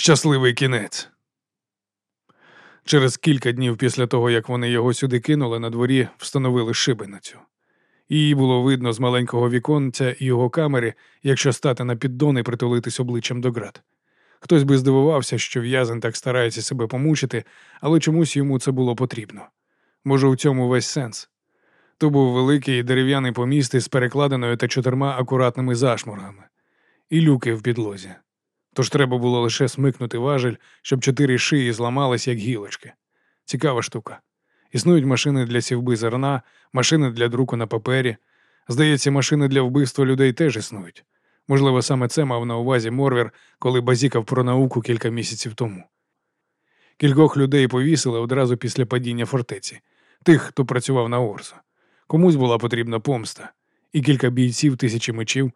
Щасливий кінець. Через кілька днів після того, як вони його сюди кинули, на дворі встановили шибеницю. Її було видно з маленького віконця і його камери, якщо стати на піддон і притулитись обличчям до град. Хтось би здивувався, що в'язень так старається себе помучити, але чомусь йому це було потрібно. Може, у цьому весь сенс. То був великий дерев'яний поміст із перекладеною та чотирма акуратними зашморгами, і люки в підлозі. Тож треба було лише смикнути важель, щоб чотири шиї зламались, як гілочки. Цікава штука. Існують машини для сівби зерна, машини для друку на папері. Здається, машини для вбивства людей теж існують. Можливо, саме це мав на увазі Морвер, коли базікав про науку кілька місяців тому. Кількох людей повісили одразу після падіння фортеці, тих, хто працював на Орсо. Комусь була потрібна помста, і кілька бійців тисячі мечів.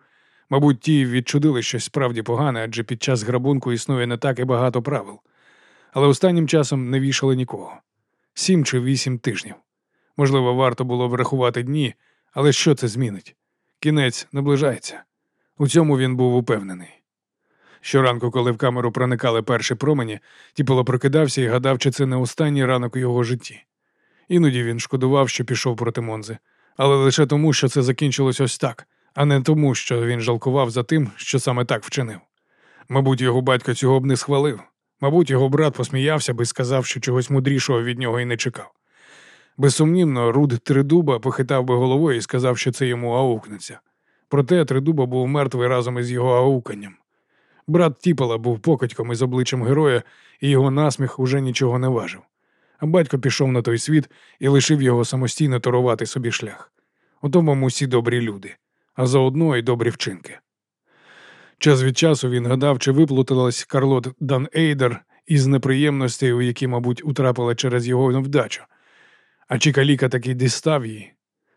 Мабуть, ті відчудили щось справді погане, адже під час грабунку існує не так і багато правил. Але останнім часом не вішали нікого сім чи вісім тижнів. Можливо, варто було врахувати дні, але що це змінить? Кінець наближається. У цьому він був упевнений. Щоранку, коли в камеру проникали перші промені, Тіполо прокидався і гадав, чи це не останній ранок у його житті. Іноді він шкодував, що пішов проти Монзи, але лише тому, що це закінчилось ось так, а не тому, що він жалкував за тим, що саме так вчинив. Мабуть, його батько цього б не схвалив. Мабуть, його брат посміявся би і сказав, що чогось мудрішого від нього і не чекав. Безсумнівно, Руд Тридуба похитав би головою і сказав, що це йому аукнеться. Проте Тридуба був мертвий разом із його ауканням. Брат Тіпала був покатьком із обличчям героя, і його насміх уже нічого не важив. А батько пішов на той світ і лишив його самостійно торувати собі шлях. У тому усі добрі люди, а заодно й добрі вчинки. Час від часу він гадав, чи виплуталась Карлот Дан Ейдер із неприємностей, у які, мабуть, утрапила через його невдачу. А чи каліка таки дістав її?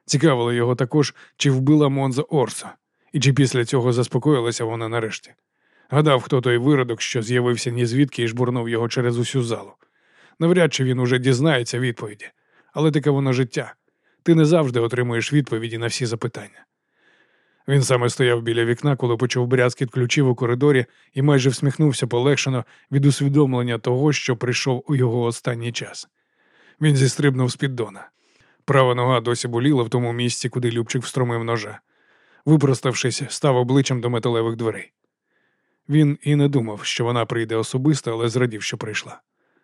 Цікавило його також, чи вбила Монза Орса, і чи після цього заспокоїлася вона нарешті. Гадав, хто той виродок, що з'явився ні звідки і жбурнув його через усю залу. Навряд чи він уже дізнається відповіді, але таке воно життя. Ти не завжди отримуєш відповіді на всі запитання. Він саме стояв біля вікна, коли почув брязкіт ключів у коридорі і майже всміхнувся полегшено від усвідомлення того, що прийшов у його останній час. Він зістрибнув з піддона. Права нога досі боліла в тому місці, куди Любчик встромив ножа. Випроставшись, став обличчям до металевих дверей. Він і не думав, що вона прийде особисто, але зрадів, що прийшла.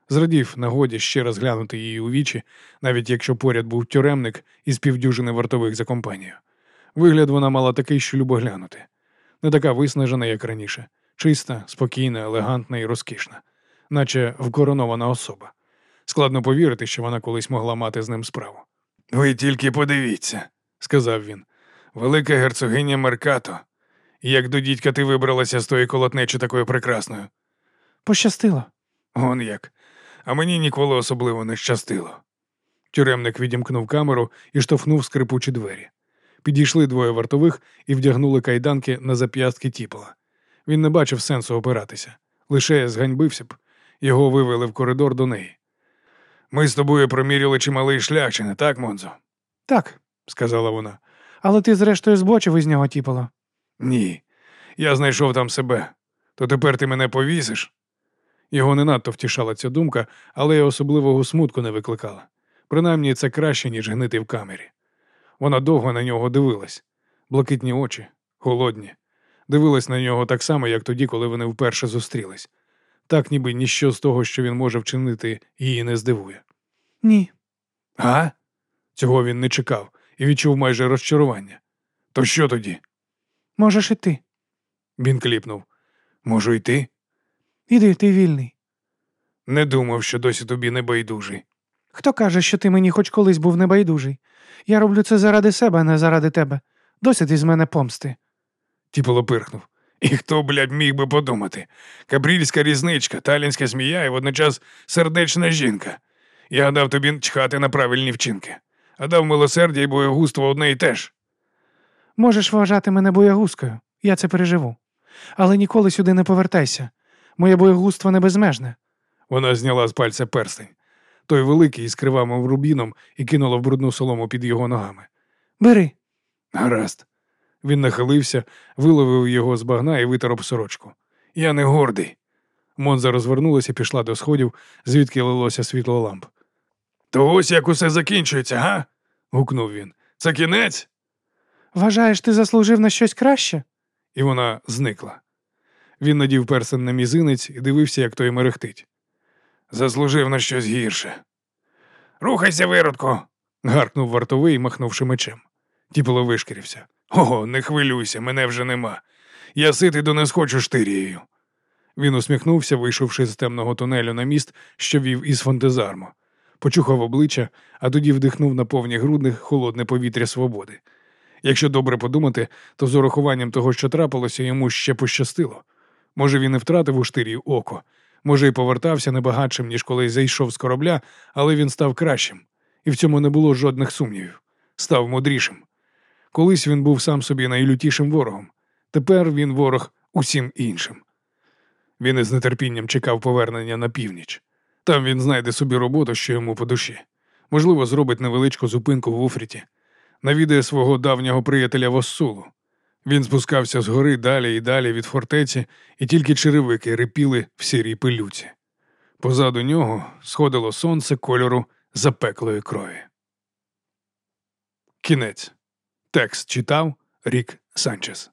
Зрадів нагоді ще раз глянути її у вічі, навіть якщо поряд був тюремник із півдюжини вартових за компанію. Вигляд вона мала такий, що любо глянути. Не така виснажена, як раніше, чиста, спокійна, елегантна і розкішна, наче вкоронована особа. Складно повірити, що вона колись могла мати з ним справу. Ви тільки подивіться, сказав він. Велика герцогиня Меркато. Як до дідька ти вибралася з тої колотнечі такою прекрасною? Пощастило. Он як. А мені ніколи особливо не щастило. Тюремник відімкнув камеру і штовхнув скрипучі двері. Підійшли двоє вартових і вдягнули кайданки на зап'ястки тіпола. Він не бачив сенсу опиратися, лише зганьбився б, його вивели в коридор до неї. Ми з тобою проміряли чималий шлях, чи не так, Монзо? Так, сказала вона. Але ти, зрештою, збочив із нього тіпало. Ні. Я знайшов там себе. То тепер ти мене повісиш? Його не надто втішала ця думка, але й особливого смутку не викликала. Принаймні це краще, ніж гнити в камері. Вона довго на нього дивилась, блакитні очі, холодні, дивилась на нього так само, як тоді, коли вони вперше зустрілись. Так, ніби ніщо з того, що він може вчинити, її не здивує. Ні. А? Цього він не чекав і відчув майже розчарування. То що тоді? Можеш іти. Він кліпнув. Можу йти? Іди, ти вільний. Не думав, що досі тобі не байдужий. Хто каже, що ти мені хоч колись був небайдужий? Я роблю це заради себе, а не заради тебе. Досить із мене помсти. Тіполо пирхнув. І хто, блядь, міг би подумати? Кабрільська різничка, талінська змія і водночас сердечна жінка. Я гадав тобі чхати на правильні вчинки, а дав милосердя і боєгуство одне і те ж. Можеш вважати мене боягузкою, я це переживу. Але ніколи сюди не повертайся. Моє боєгузтво не безмежне. Вона зняла з пальця перстень. Той великий із кривавим рубіном і кинула в брудну солому під його ногами. Бери. Гаразд. Він нахилився, виловив його з багна і витер об сорочку. Я не гордий. Монза розвернулася і пішла до сходів, звідки лилося світло ламп. То ось як усе закінчується, га? гукнув він. Це кінець? Вважаєш, ти заслужив на щось краще? І вона зникла. Він надів персен на мізинець і дивився, як той мерехтить. Заслужив на щось гірше. Рухайся, виродко. гаркнув вартовий, махнувши мечем. Тіпало вишкірився. Ого, не хвилюйся, мене вже нема. Я ситий до не схочу штирією. Він усміхнувся, вийшовши з темного тунелю на міст, що вів із фонтезармо. Почухав обличчя, а тоді вдихнув на повні грудни холодне повітря свободи. Якщо добре подумати, то з урахуванням того, що трапилося, йому ще пощастило. Може, він і втратив у штирі око, може, і повертався не багатшим, ніж коли зайшов з корабля, але він став кращим, і в цьому не було жодних сумнівів. Став мудрішим. Колись він був сам собі найлютішим ворогом. Тепер він ворог усім іншим. Він із нетерпінням чекав повернення на північ. Там він знайде собі роботу, що йому по душі. Можливо, зробить невеличку зупинку в Уфріті, навідає свого давнього приятеля Воссулу. Він спускався з гори далі і далі від фортеці, і тільки черевики рипіли в сірій пилюці. Позаду нього сходило сонце кольору запеклої крові. Кінець. Текст читав Рік Санчес.